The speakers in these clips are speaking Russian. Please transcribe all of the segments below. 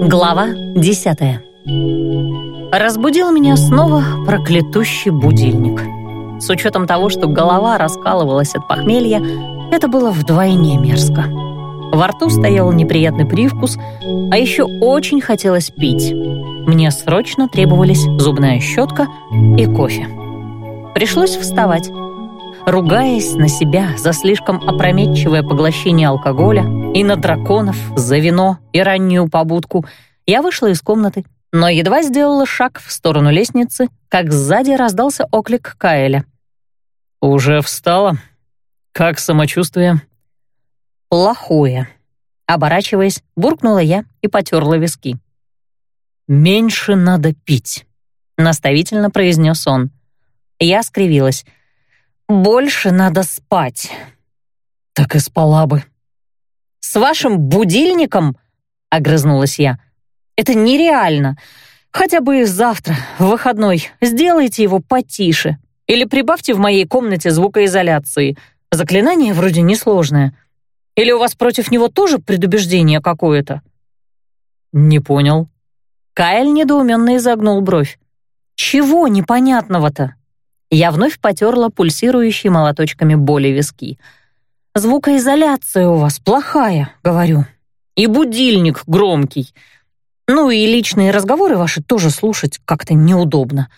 Глава десятая. Разбудил меня снова проклятущий будильник. С учетом того, что голова раскалывалась от похмелья, это было вдвойне мерзко. Во рту стоял неприятный привкус, а еще очень хотелось пить. Мне срочно требовались зубная щетка и кофе. Пришлось вставать. Ругаясь на себя за слишком опрометчивое поглощение алкоголя и на драконов за вино и раннюю побудку, я вышла из комнаты, но едва сделала шаг в сторону лестницы, как сзади раздался оклик Каэля. «Уже встала? Как самочувствие?» «Плохое». Оборачиваясь, буркнула я и потерла виски. «Меньше надо пить», — наставительно произнес он. Я скривилась. «Больше надо спать». «Так и спала бы». «С вашим будильником?» — огрызнулась я. «Это нереально. Хотя бы завтра, в выходной, сделайте его потише. Или прибавьте в моей комнате звукоизоляции. Заклинание вроде несложное. Или у вас против него тоже предубеждение какое-то?» «Не понял». Кайл недоуменно изогнул бровь. «Чего непонятного-то?» Я вновь потерла пульсирующие молоточками боли виски. «Звукоизоляция у вас плохая», — говорю. «И будильник громкий. Ну и личные разговоры ваши тоже слушать как-то неудобно».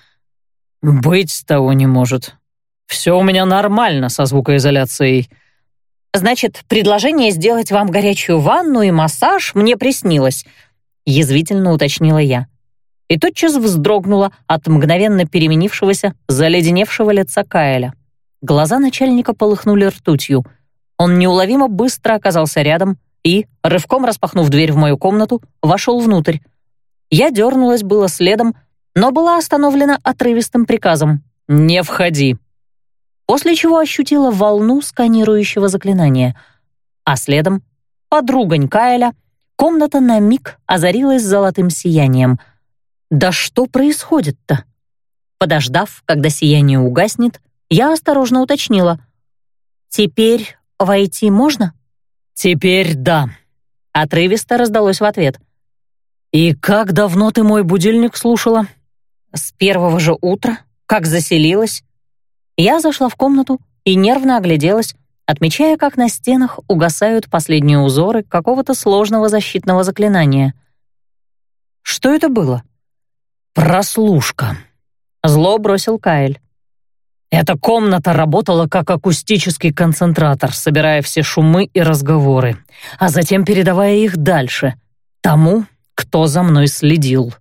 «Быть того не может. Все у меня нормально со звукоизоляцией». «Значит, предложение сделать вам горячую ванну и массаж мне приснилось», — язвительно уточнила я и тотчас вздрогнула от мгновенно переменившегося, заледеневшего лица Каэля. Глаза начальника полыхнули ртутью. Он неуловимо быстро оказался рядом и, рывком распахнув дверь в мою комнату, вошел внутрь. Я дернулась было следом, но была остановлена отрывистым приказом «Не входи», после чего ощутила волну сканирующего заклинания, а следом, подругань Каэля, комната на миг озарилась золотым сиянием — да что происходит-то? Подождав, когда сияние угаснет, я осторожно уточнила. «Теперь войти можно?» «Теперь да», — отрывисто раздалось в ответ. «И как давно ты мой будильник слушала?» «С первого же утра, как заселилась». Я зашла в комнату и нервно огляделась, отмечая, как на стенах угасают последние узоры какого-то сложного защитного заклинания. Что это было? «Прослушка», — зло бросил Каэль. Эта комната работала как акустический концентратор, собирая все шумы и разговоры, а затем передавая их дальше, тому, кто за мной следил.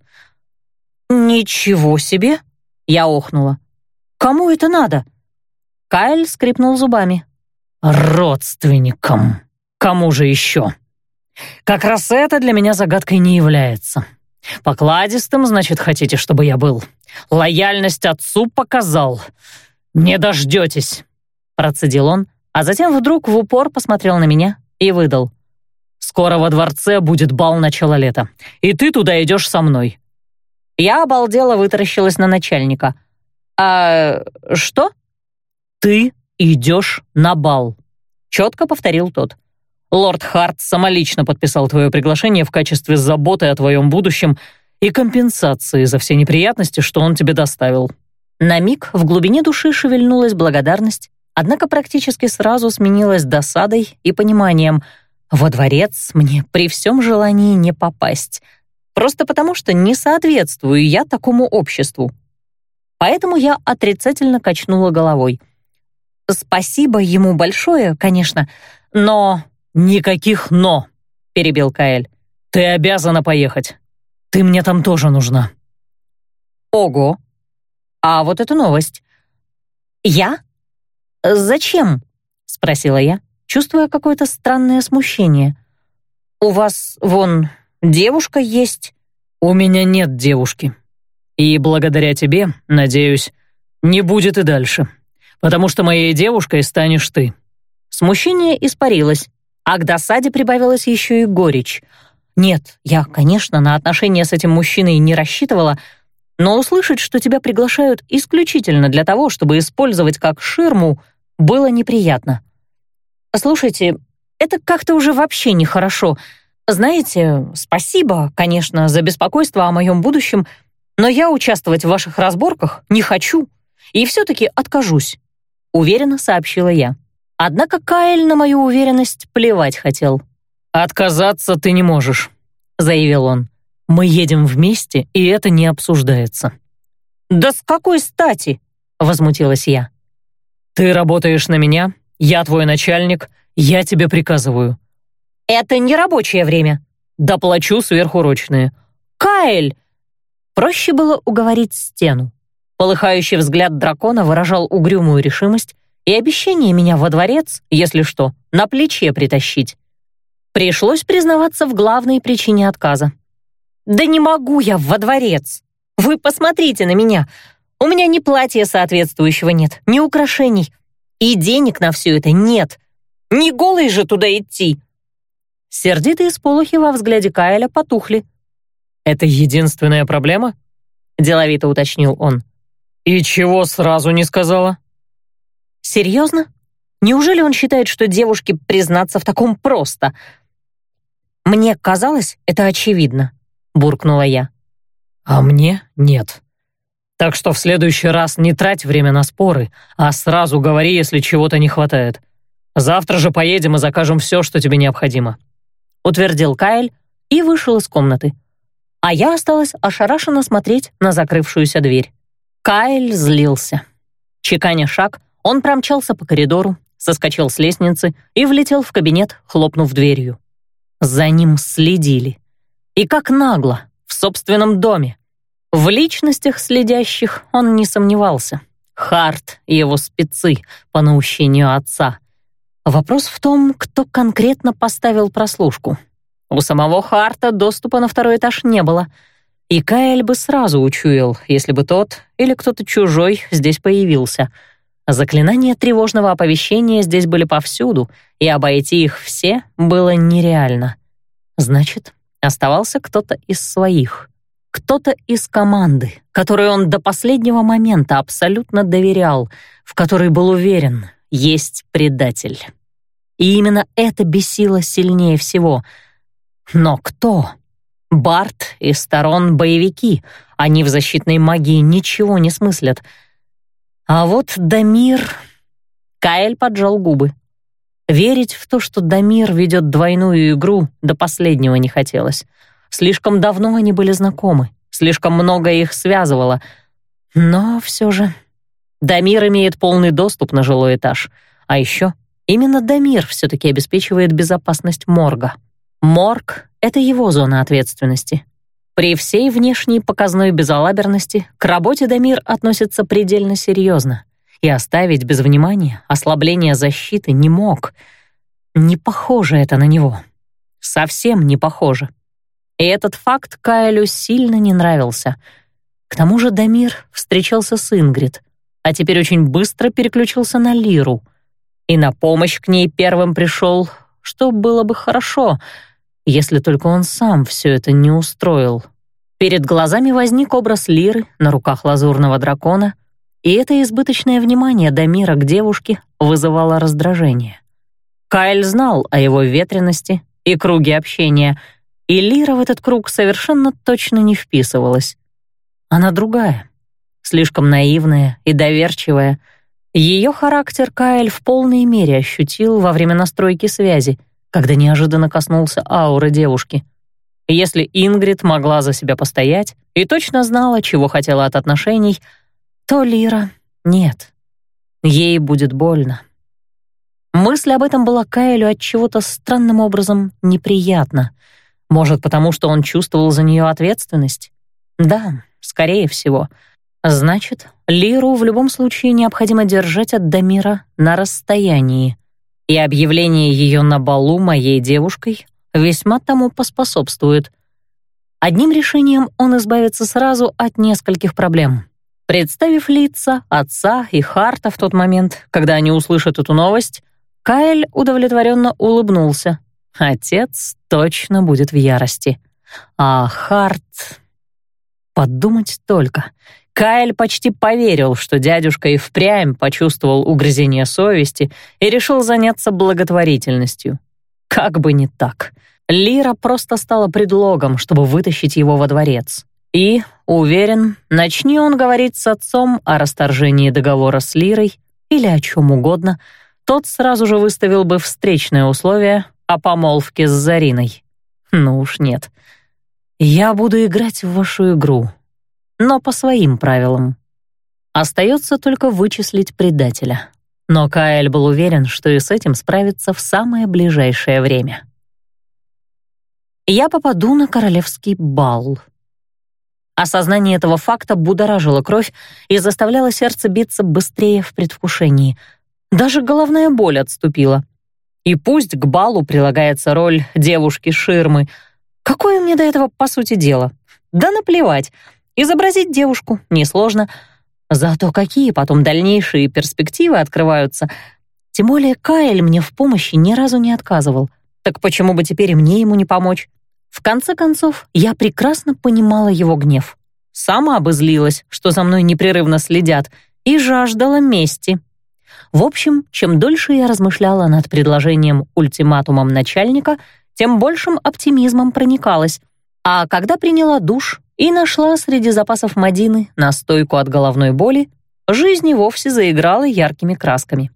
«Ничего себе!» — я охнула. «Кому это надо?» Кайл скрипнул зубами. «Родственникам. Кому же еще?» «Как раз это для меня загадкой не является. Покладистым, значит, хотите, чтобы я был. Лояльность отцу показал. Не дождетесь, процедил он, а затем вдруг в упор посмотрел на меня и выдал. Скоро во дворце будет бал начала лета, и ты туда идешь со мной. Я обалдела вытаращилась на начальника. «А что?» «Ты идешь на бал», — четко повторил тот. Лорд Харт самолично подписал твое приглашение в качестве заботы о твоем будущем и компенсации за все неприятности, что он тебе доставил». На миг в глубине души шевельнулась благодарность, однако практически сразу сменилась досадой и пониманием. Во дворец мне при всем желании не попасть, просто потому что не соответствую я такому обществу. Поэтому я отрицательно качнула головой. Спасибо ему большое, конечно, но «Никаких «но», — перебил Каэль. «Ты обязана поехать. Ты мне там тоже нужна». «Ого! А вот это новость!» «Я? Зачем?» — спросила я, чувствуя какое-то странное смущение. «У вас, вон, девушка есть?» «У меня нет девушки. И благодаря тебе, надеюсь, не будет и дальше, потому что моей девушкой станешь ты». Смущение испарилось, а к досаде прибавилась еще и горечь. Нет, я, конечно, на отношения с этим мужчиной не рассчитывала, но услышать, что тебя приглашают исключительно для того, чтобы использовать как ширму, было неприятно. «Слушайте, это как-то уже вообще нехорошо. Знаете, спасибо, конечно, за беспокойство о моем будущем, но я участвовать в ваших разборках не хочу и все-таки откажусь», — уверенно сообщила я. Однако Каэль на мою уверенность плевать хотел. «Отказаться ты не можешь», — заявил он. «Мы едем вместе, и это не обсуждается». «Да с какой стати?» — возмутилась я. «Ты работаешь на меня, я твой начальник, я тебе приказываю». «Это не рабочее время». «Доплачу сверхурочные». «Каэль!» Проще было уговорить стену. Полыхающий взгляд дракона выражал угрюмую решимость и обещание меня во дворец, если что, на плече притащить. Пришлось признаваться в главной причине отказа. «Да не могу я во дворец! Вы посмотрите на меня! У меня ни платья соответствующего нет, ни украшений, и денег на все это нет. Не голый же туда идти!» Сердитые сполохи во взгляде Кайля потухли. «Это единственная проблема?» — деловито уточнил он. «И чего сразу не сказала?» «Серьезно? Неужели он считает, что девушке признаться в таком просто?» «Мне казалось, это очевидно», — буркнула я. «А мне нет. Так что в следующий раз не трать время на споры, а сразу говори, если чего-то не хватает. Завтра же поедем и закажем все, что тебе необходимо», — утвердил Кайл и вышел из комнаты а я осталась ошарашенно смотреть на закрывшуюся дверь. Кайл злился. Чеканя шаг, он промчался по коридору, соскочил с лестницы и влетел в кабинет, хлопнув дверью. За ним следили. И как нагло, в собственном доме. В личностях следящих он не сомневался. Харт и его спецы по наущению отца. Вопрос в том, кто конкретно поставил прослушку. У самого Харта доступа на второй этаж не было, и Каэль бы сразу учуял, если бы тот или кто-то чужой здесь появился. Заклинания тревожного оповещения здесь были повсюду, и обойти их все было нереально. Значит, оставался кто-то из своих, кто-то из команды, которой он до последнего момента абсолютно доверял, в которой был уверен, есть предатель. И именно это бесило сильнее всего — но кто? Барт и сторон боевики. Они в защитной магии ничего не смыслят. А вот Дамир... Каэль поджал губы. Верить в то, что Дамир ведет двойную игру, до последнего не хотелось. Слишком давно они были знакомы, слишком много их связывало. Но все же... Дамир имеет полный доступ на жилой этаж. А еще именно Дамир все-таки обеспечивает безопасность морга. Морг — это его зона ответственности. При всей внешней показной безалаберности к работе Дамир относится предельно серьезно и оставить без внимания ослабление защиты не мог. Не похоже это на него. Совсем не похоже. И этот факт Кайлю сильно не нравился. К тому же Дамир встречался с Ингрид, а теперь очень быстро переключился на Лиру. И на помощь к ней первым пришел, что было бы хорошо — если только он сам все это не устроил. Перед глазами возник образ Лиры на руках лазурного дракона, и это избыточное внимание Дамира к девушке вызывало раздражение. Кайл знал о его ветренности и круге общения, и Лира в этот круг совершенно точно не вписывалась. Она другая, слишком наивная и доверчивая. Ее характер Кайл в полной мере ощутил во время настройки связи — когда неожиданно коснулся ауры девушки. Если Ингрид могла за себя постоять и точно знала, чего хотела от отношений, то Лира — нет. Ей будет больно. Мысль об этом была Кайлю от чего-то странным образом неприятна. Может, потому что он чувствовал за нее ответственность? Да, скорее всего. Значит, Лиру в любом случае необходимо держать от Дамира на расстоянии и объявление ее на балу моей девушкой весьма тому поспособствует. Одним решением он избавится сразу от нескольких проблем. Представив лица отца и Харта в тот момент, когда они услышат эту новость, Кайл удовлетворенно улыбнулся. Отец точно будет в ярости. А Харт... Подумать только. Кайл почти поверил, что дядюшка и впрямь почувствовал угрызение совести и решил заняться благотворительностью. Как бы не так. Лира просто стала предлогом, чтобы вытащить его во дворец. И, уверен, начни он говорить с отцом о расторжении договора с Лирой или о чем угодно, тот сразу же выставил бы встречное условие о помолвке с Зариной. Ну уж нет. Я буду играть в вашу игру, но по своим правилам. Остается только вычислить предателя. Но Каэль был уверен, что и с этим справится в самое ближайшее время. Я попаду на королевский бал. Осознание этого факта будоражило кровь и заставляло сердце биться быстрее в предвкушении. Даже головная боль отступила. И пусть к балу прилагается роль девушки-ширмы. Какое мне до этого, по сути, дело? Да наплевать. Изобразить девушку несложно. Зато какие потом дальнейшие перспективы открываются. Тем более Каэль мне в помощи ни разу не отказывал. Так почему бы теперь мне ему не помочь? В конце концов, я прекрасно понимала его гнев. Сама обозлилась, что за мной непрерывно следят, и жаждала мести. В общем, чем дольше я размышляла над предложением ультиматумом начальника, тем большим оптимизмом проникалась. А когда приняла душ и нашла среди запасов Мадины настойку от головной боли, жизнь и вовсе заиграла яркими красками.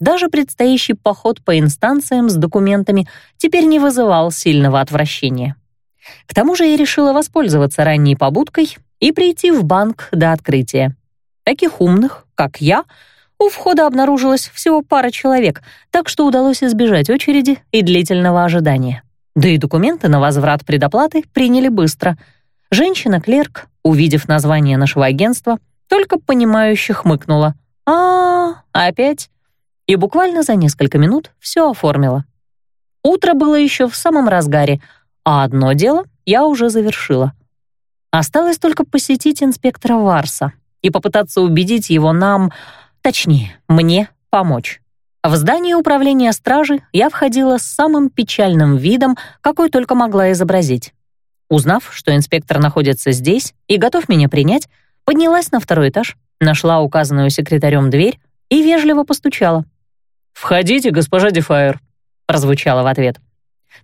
Даже предстоящий поход по инстанциям с документами теперь не вызывал сильного отвращения. К тому же я решила воспользоваться ранней побудкой и прийти в банк до открытия. Таких умных, как я, у входа обнаружилось всего пара человек, так что удалось избежать очереди и длительного ожидания. Да и документы на возврат предоплаты приняли быстро. Женщина-клерк, увидев название нашего агентства, только понимающе хмыкнула. «А, опять?» И буквально за несколько минут все оформила. Утро было еще в самом разгаре, а одно дело я уже завершила. Осталось только посетить инспектора Варса и попытаться убедить его нам Точнее, мне помочь. В здание управления стражи я входила с самым печальным видом, какой только могла изобразить. Узнав, что инспектор находится здесь и готов меня принять, поднялась на второй этаж, нашла указанную секретарем дверь и вежливо постучала. «Входите, госпожа Дефайр», — прозвучало в ответ.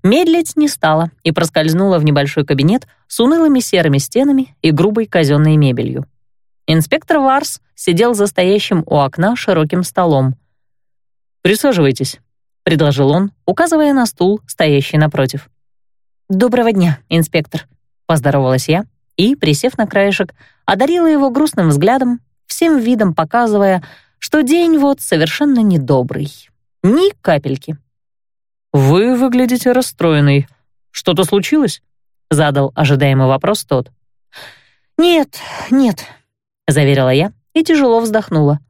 Медлить не стала и проскользнула в небольшой кабинет с унылыми серыми стенами и грубой казенной мебелью. Инспектор Варс сидел за стоящим у окна широким столом. «Присаживайтесь», — предложил он, указывая на стул, стоящий напротив. «Доброго дня, инспектор», — поздоровалась я и, присев на краешек, одарила его грустным взглядом, всем видом показывая, что день вот совершенно недобрый. Ни капельки. «Вы выглядите расстроенной. Что-то случилось?» — задал ожидаемый вопрос тот. «Нет, нет», заверила я и тяжело вздохнула.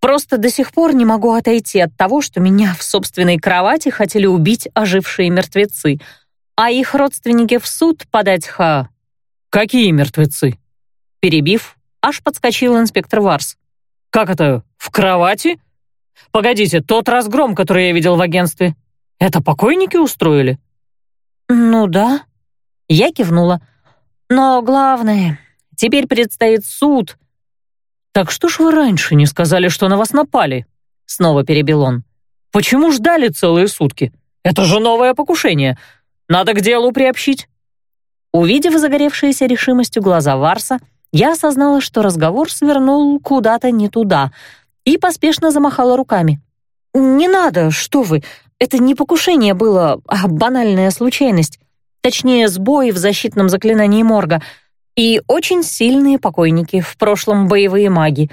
Просто до сих пор не могу отойти от того, что меня в собственной кровати хотели убить ожившие мертвецы, а их родственники в суд подать ха... Какие мертвецы? Перебив, аж подскочил инспектор Варс. Как это, в кровати? Погодите, тот разгром, который я видел в агентстве, это покойники устроили? Ну да. Я кивнула. Но главное, теперь предстоит суд, «Так что ж вы раньше не сказали, что на вас напали?» Снова перебил он. «Почему ждали целые сутки? Это же новое покушение. Надо к делу приобщить». Увидев загоревшиеся решимостью глаза Варса, я осознала, что разговор свернул куда-то не туда, и поспешно замахала руками. «Не надо, что вы! Это не покушение было, а банальная случайность. Точнее, сбой в защитном заклинании морга — и очень сильные покойники, в прошлом боевые маги.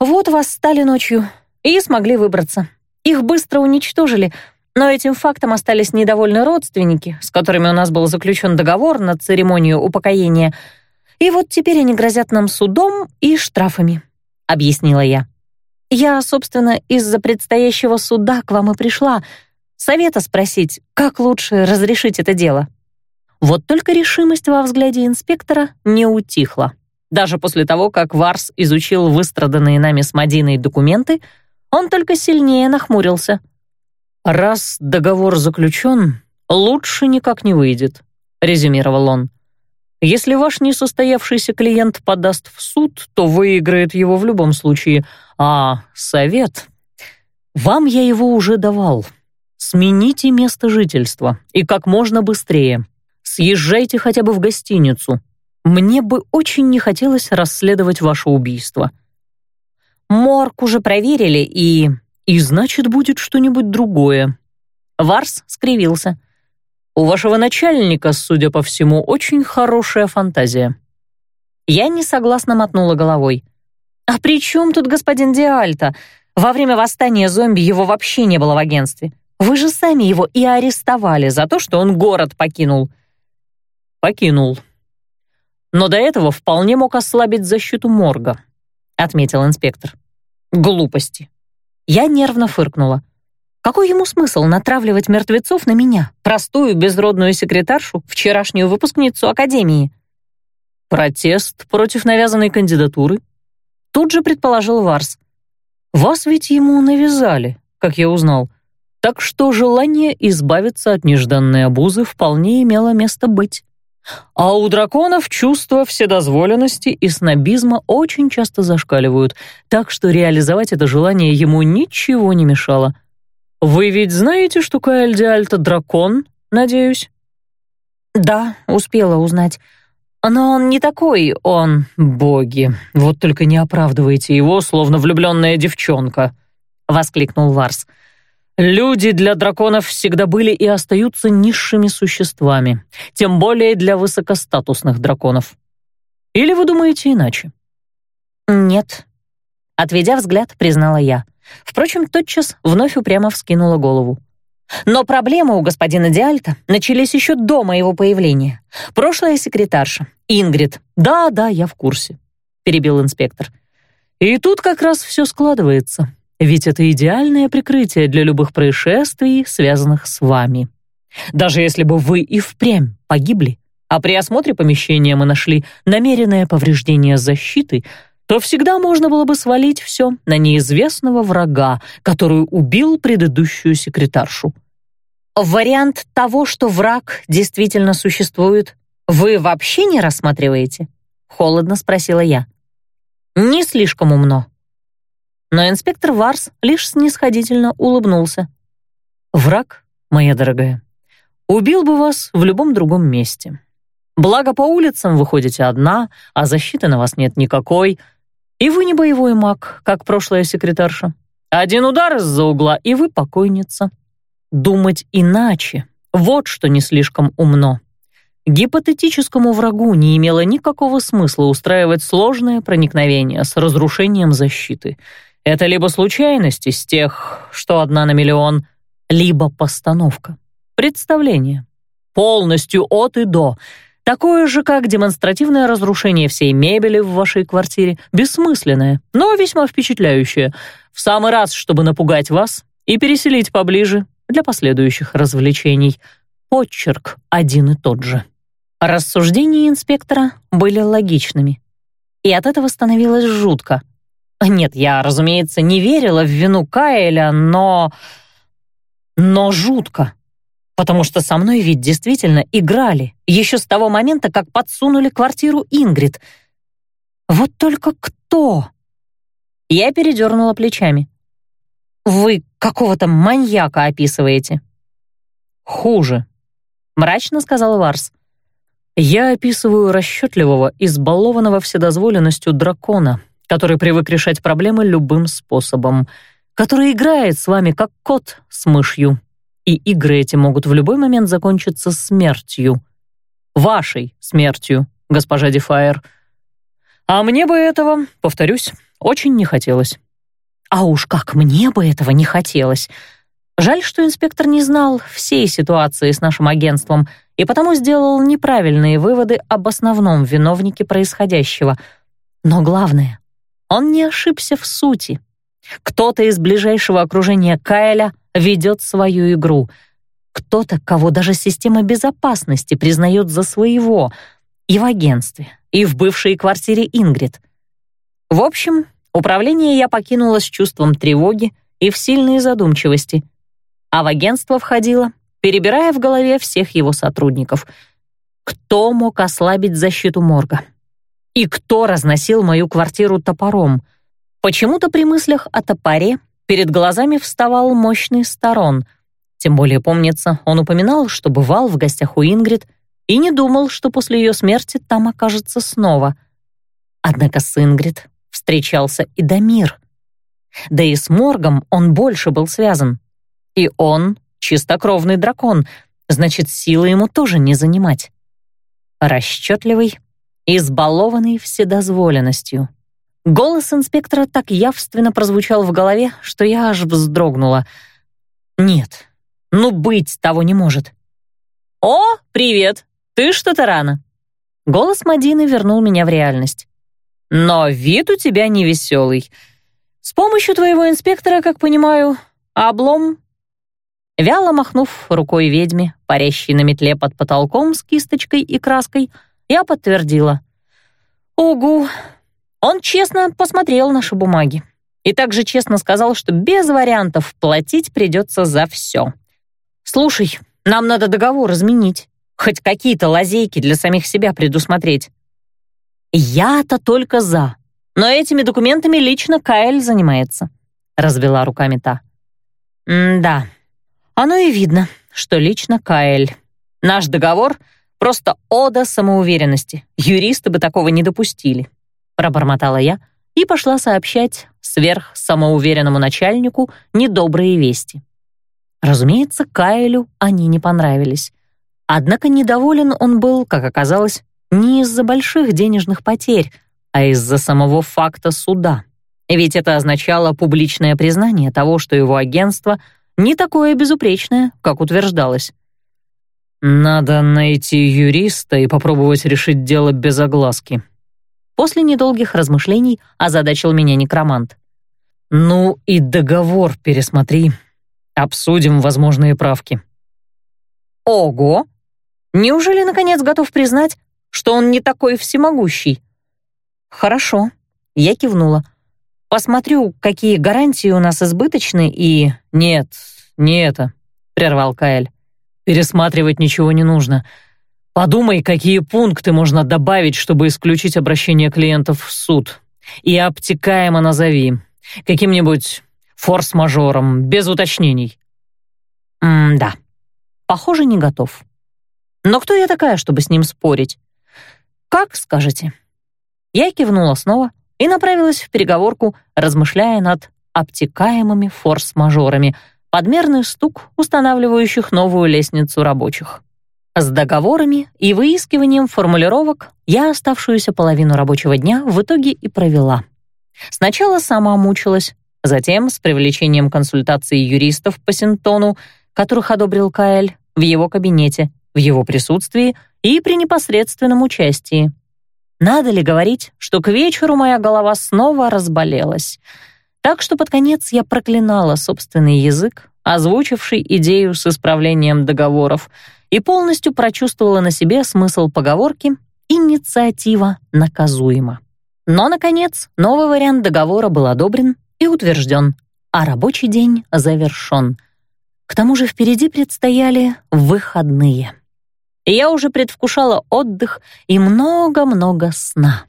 Вот восстали ночью и смогли выбраться. Их быстро уничтожили, но этим фактом остались недовольны родственники, с которыми у нас был заключен договор на церемонию упокоения. И вот теперь они грозят нам судом и штрафами, объяснила я. Я, собственно, из-за предстоящего суда к вам и пришла, совета спросить, как лучше разрешить это дело. Вот только решимость во взгляде инспектора не утихла. Даже после того, как Варс изучил выстраданные нами с Мадиной документы, он только сильнее нахмурился. «Раз договор заключен, лучше никак не выйдет», — резюмировал он. «Если ваш несостоявшийся клиент подаст в суд, то выиграет его в любом случае, а совет... Вам я его уже давал. Смените место жительства и как можно быстрее. Съезжайте хотя бы в гостиницу. Мне бы очень не хотелось расследовать ваше убийство. Морг уже проверили и... И значит, будет что-нибудь другое. Варс скривился. У вашего начальника, судя по всему, очень хорошая фантазия. Я несогласно мотнула головой. «А при чем тут господин Диальто? Во время восстания зомби его вообще не было в агентстве. Вы же сами его и арестовали за то, что он город покинул». «Покинул. Но до этого вполне мог ослабить защиту морга», — отметил инспектор. «Глупости». Я нервно фыркнула. Какой ему смысл натравливать мертвецов на меня, простую безродную секретаршу, вчерашнюю выпускницу академии? Протест против навязанной кандидатуры? Тут же предположил Варс. Вас ведь ему навязали, как я узнал. Так что желание избавиться от нежданной обузы вполне имело место быть. А у драконов чувства вседозволенности и снобизма очень часто зашкаливают, так что реализовать это желание ему ничего не мешало. Вы ведь знаете, что Каэль Диальто дракон, надеюсь? Да, успела узнать. Но он не такой, он... Боги, вот только не оправдывайте его, словно влюбленная девчонка, воскликнул Варс. Люди для драконов всегда были и остаются низшими существами, тем более для высокостатусных драконов. Или вы думаете иначе? Нет. Отведя взгляд, признала я. Впрочем, тотчас вновь упрямо вскинула голову. Но проблемы у господина Диальта начались еще до моего появления. Прошлая секретарша, Ингрид. Да-да, я в курсе, перебил инспектор. И тут как раз все складывается. Ведь это идеальное прикрытие для любых происшествий, связанных с вами. Даже если бы вы и впрямь погибли, а при осмотре помещения мы нашли намеренное повреждение защиты, то всегда можно было бы свалить все на неизвестного врага, который убил предыдущую секретаршу. Вариант того, что враг действительно существует, вы вообще не рассматриваете? Холодно спросила я. Не слишком умно. Но инспектор Варс лишь снисходительно улыбнулся. Враг, моя дорогая, убил бы вас в любом другом месте. Благо по улицам вы ходите одна, а защиты на вас нет никакой — и вы не боевой маг, как прошлая секретарша. Один удар из-за угла, и вы покойница. Думать иначе — вот что не слишком умно. Гипотетическому врагу не имело никакого смысла устраивать сложное проникновение с разрушением защиты. Это либо случайность из тех, что одна на миллион, либо постановка, представление. Полностью от и до — Такое же, как демонстративное разрушение всей мебели в вашей квартире, бессмысленное, но весьма впечатляющее, в самый раз, чтобы напугать вас и переселить поближе для последующих развлечений. Подчерк один и тот же. Рассуждения инспектора были логичными, и от этого становилось жутко. Нет, я, разумеется, не верила в вину Каэля, но... Но жутко потому что со мной ведь действительно играли, еще с того момента, как подсунули квартиру Ингрид. Вот только кто? Я передернула плечами. Вы какого-то маньяка описываете. Хуже, мрачно сказал Варс. Я описываю расчетливого, избалованного вседозволенностью дракона, который привык решать проблемы любым способом, который играет с вами как кот с мышью и игры эти могут в любой момент закончиться смертью. Вашей смертью, госпожа Дефайр. А мне бы этого, повторюсь, очень не хотелось. А уж как мне бы этого не хотелось. Жаль, что инспектор не знал всей ситуации с нашим агентством и потому сделал неправильные выводы об основном виновнике происходящего. Но главное, он не ошибся в сути. Кто-то из ближайшего окружения Кайля ведет свою игру. Кто-то, кого даже система безопасности признает за своего, и в агентстве, и в бывшей квартире Ингрид. В общем, управление я покинула с чувством тревоги и в сильной задумчивости, а в агентство входила, перебирая в голове всех его сотрудников. Кто мог ослабить защиту морга? И кто разносил мою квартиру топором? Почему-то при мыслях о топоре Перед глазами вставал мощный сторон. Тем более, помнится, он упоминал, что бывал в гостях у Ингрид и не думал, что после ее смерти там окажется снова. Однако с Ингрид встречался и Дамир. Да и с Моргом он больше был связан. И он чистокровный дракон, значит, силы ему тоже не занимать. Расчетливый, избалованный вседозволенностью. Голос инспектора так явственно прозвучал в голове, что я аж вздрогнула. Нет, ну быть того не может. «О, привет! Ты что-то рано!» Голос Мадины вернул меня в реальность. «Но вид у тебя невеселый. С помощью твоего инспектора, как понимаю, облом Вяло махнув рукой ведьме, парящей на метле под потолком с кисточкой и краской, я подтвердила. «Угу». Он честно посмотрел наши бумаги и также честно сказал, что без вариантов платить придется за все. «Слушай, нам надо договор изменить, хоть какие-то лазейки для самих себя предусмотреть». «Я-то только за, но этими документами лично Каэль занимается», — развела руками та. «М-да». Оно и видно, что лично Каэль. Наш договор — просто ода самоуверенности. Юристы бы такого не допустили. Пробормотала я и пошла сообщать сверх самоуверенному начальнику недобрые вести. Разумеется, Каэлю они не понравились. Однако недоволен он был, как оказалось, не из-за больших денежных потерь, а из-за самого факта суда. Ведь это означало публичное признание того, что его агентство — не такое безупречное, как утверждалось. «Надо найти юриста и попробовать решить дело без огласки». После недолгих размышлений озадачил меня некромант. «Ну и договор пересмотри. Обсудим возможные правки». «Ого! Неужели, наконец, готов признать, что он не такой всемогущий?» «Хорошо», — я кивнула. Посмотрю, какие гарантии у нас избыточны и...» «Нет, не это», — прервал Каэль. «Пересматривать ничего не нужно. Подумай, какие пункты можно добавить, чтобы исключить обращение клиентов в суд. И обтекаемо назови. Каким-нибудь форс-мажором, без уточнений». «М-да. Похоже, не готов. Но кто я такая, чтобы с ним спорить? Как скажете?» Я кивнула снова, и направилась в переговорку, размышляя над обтекаемыми форс-мажорами, подмерный стук устанавливающих новую лестницу рабочих. С договорами и выискиванием формулировок я оставшуюся половину рабочего дня в итоге и провела. Сначала сама мучилась, затем с привлечением консультаций юристов по Синтону, которых одобрил Каэль, в его кабинете, в его присутствии и при непосредственном участии. Надо ли говорить, что к вечеру моя голова снова разболелась? Так что под конец я проклинала собственный язык, озвучивший идею с исправлением договоров, и полностью прочувствовала на себе смысл поговорки «инициатива наказуема». Но, наконец, новый вариант договора был одобрен и утвержден, а рабочий день завершен. К тому же впереди предстояли выходные и я уже предвкушала отдых и много-много сна.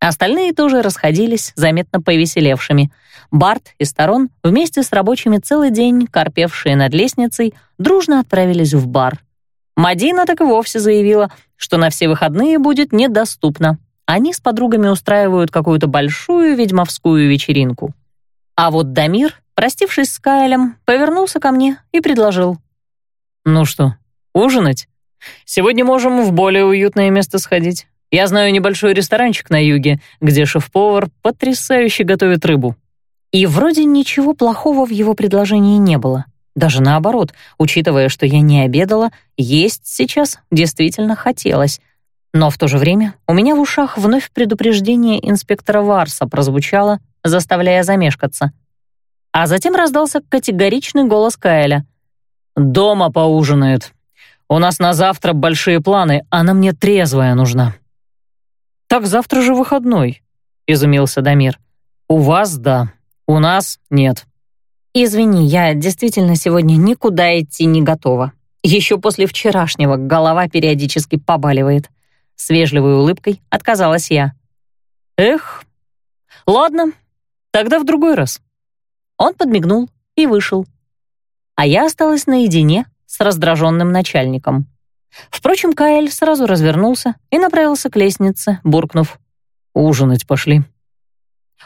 Остальные тоже расходились, заметно повеселевшими. Барт и Сторон, вместе с рабочими целый день, корпевшие над лестницей, дружно отправились в бар. Мадина так и вовсе заявила, что на все выходные будет недоступна. Они с подругами устраивают какую-то большую ведьмовскую вечеринку. А вот Дамир, простившись с Кайлем, повернулся ко мне и предложил. «Ну что, ужинать?» Сегодня можем в более уютное место сходить. Я знаю небольшой ресторанчик на юге, где шеф-повар потрясающе готовит рыбу». И вроде ничего плохого в его предложении не было. Даже наоборот, учитывая, что я не обедала, есть сейчас действительно хотелось. Но в то же время у меня в ушах вновь предупреждение инспектора Варса прозвучало, заставляя замешкаться. А затем раздался категоричный голос Каэля. «Дома поужинает. У нас на завтра большие планы, она мне трезвая нужна». «Так завтра же выходной», — изумился Дамир. «У вас — да, у нас — нет». «Извини, я действительно сегодня никуда идти не готова. Еще после вчерашнего голова периодически побаливает». С вежливой улыбкой отказалась я. «Эх, ладно, тогда в другой раз». Он подмигнул и вышел. а я осталась наедине с раздраженным начальником. Впрочем, Каэль сразу развернулся и направился к лестнице, буркнув «Ужинать пошли».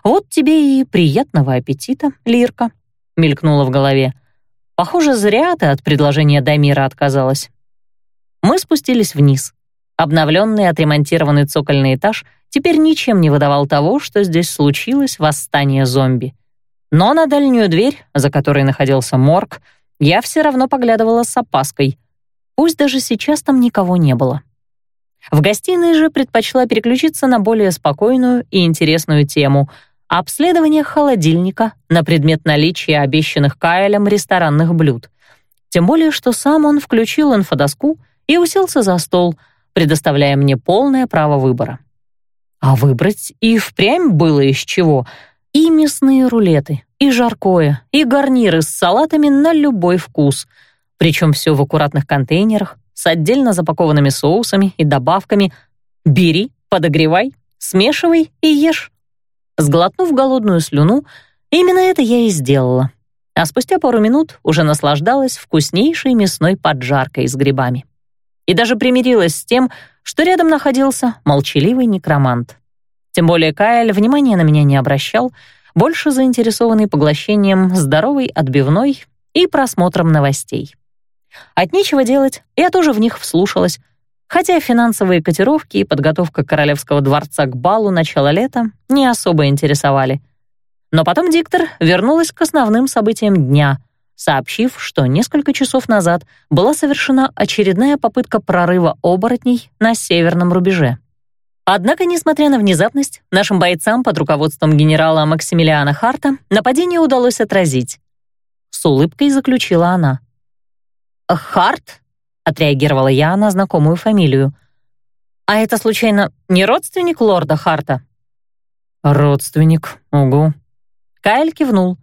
«Вот тебе и приятного аппетита, Лирка», — мелькнула в голове. «Похоже, зря ты от предложения Дамира отказалась». Мы спустились вниз. Обновленный отремонтированный цокольный этаж теперь ничем не выдавал того, что здесь случилось восстание зомби. Но на дальнюю дверь, за которой находился морг, я все равно поглядывала с опаской. Пусть даже сейчас там никого не было. В гостиной же предпочла переключиться на более спокойную и интересную тему — обследование холодильника на предмет наличия обещанных Кайлем ресторанных блюд. Тем более, что сам он включил инфодоску и уселся за стол, предоставляя мне полное право выбора. А выбрать и впрямь было из чего. И мясные рулеты, и жаркое, и гарниры с салатами на любой вкус. Причем все в аккуратных контейнерах, с отдельно запакованными соусами и добавками. Бери, подогревай, смешивай и ешь. Сглотнув голодную слюну, именно это я и сделала. А спустя пару минут уже наслаждалась вкуснейшей мясной поджаркой с грибами. И даже примирилась с тем, что рядом находился молчаливый некромант. Тем более Кайл внимания на меня не обращал, больше заинтересованный поглощением здоровой отбивной и просмотром новостей. От нечего делать, я тоже в них вслушалась, хотя финансовые котировки и подготовка Королевского дворца к балу начала лета не особо интересовали. Но потом диктор вернулась к основным событиям дня, сообщив, что несколько часов назад была совершена очередная попытка прорыва оборотней на северном рубеже. Однако, несмотря на внезапность, нашим бойцам под руководством генерала Максимилиана Харта нападение удалось отразить. С улыбкой заключила она. «Харт?» — отреагировала я на знакомую фамилию. «А это, случайно, не родственник лорда Харта?» «Родственник, угу». Кайл кивнул.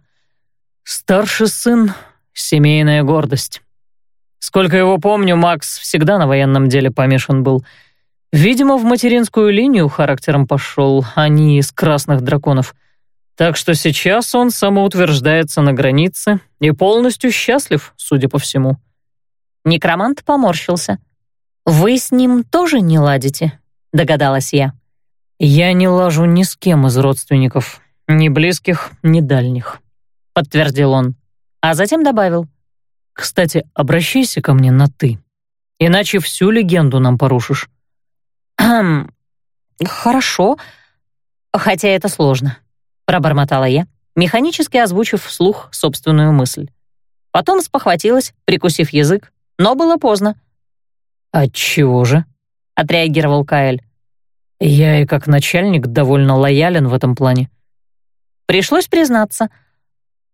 «Старший сын — семейная гордость. Сколько его помню, Макс всегда на военном деле помешан был. Видимо, в материнскую линию характером пошел, а не из красных драконов. Так что сейчас он самоутверждается на границе и полностью счастлив, судя по всему». Некромант поморщился. «Вы с ним тоже не ладите?» — догадалась я. «Я не лажу ни с кем из родственников, ни близких, ни дальних», — подтвердил он, а затем добавил. «Кстати, обращайся ко мне на «ты», иначе всю легенду нам порушишь». «Хм, хорошо, хотя это сложно», — пробормотала я, механически озвучив вслух собственную мысль. Потом спохватилась, прикусив язык, но было поздно. «Отчего же?» — отреагировал Каэль. «Я и как начальник довольно лоялен в этом плане». Пришлось признаться.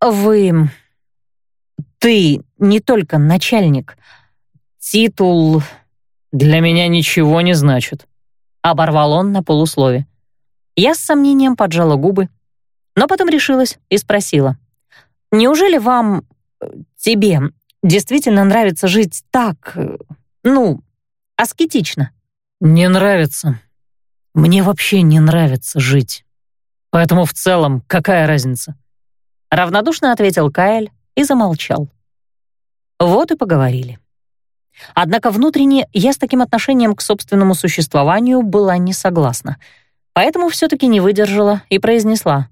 «Вы... ты не только начальник. Титул...» «Для меня ничего не значит», — оборвал он на полуслове. Я с сомнением поджала губы, но потом решилась и спросила. «Неужели вам... тебе действительно нравится жить так, э, ну, аскетично. Не нравится. Мне вообще не нравится жить. Поэтому в целом какая разница? Равнодушно ответил Каэль и замолчал. Вот и поговорили. Однако внутренне я с таким отношением к собственному существованию была не согласна, поэтому все-таки не выдержала и произнесла.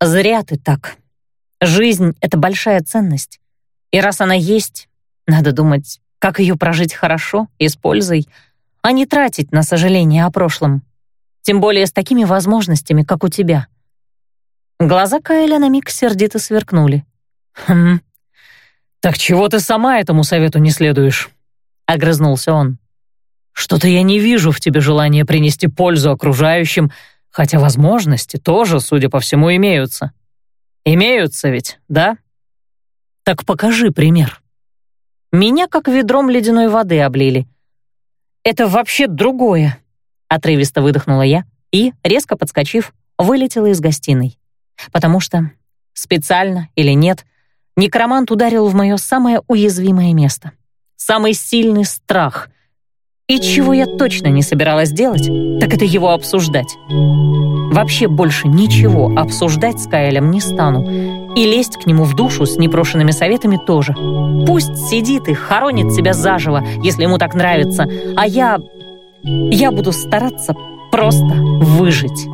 «Зря ты так. Жизнь — это большая ценность. И раз она есть, надо думать, как ее прожить хорошо и с пользой, а не тратить на сожаление о прошлом. Тем более с такими возможностями, как у тебя. Глаза Кайля на миг сердито сверкнули. «Хм, так чего ты сама этому совету не следуешь?» — огрызнулся он. «Что-то я не вижу в тебе желания принести пользу окружающим, хотя возможности тоже, судя по всему, имеются. Имеются ведь, да?» Так покажи пример. Меня как ведром ледяной воды облили. Это вообще другое, отрывисто выдохнула я и, резко подскочив, вылетела из гостиной. Потому что, специально или нет, некромант ударил в мое самое уязвимое место. Самый сильный страх. И чего я точно не собиралась делать, так это его обсуждать. Вообще больше ничего обсуждать с Каэлем не стану И лезть к нему в душу с непрошенными советами тоже. Пусть сидит и хоронит себя заживо, если ему так нравится, а я... я буду стараться просто выжить.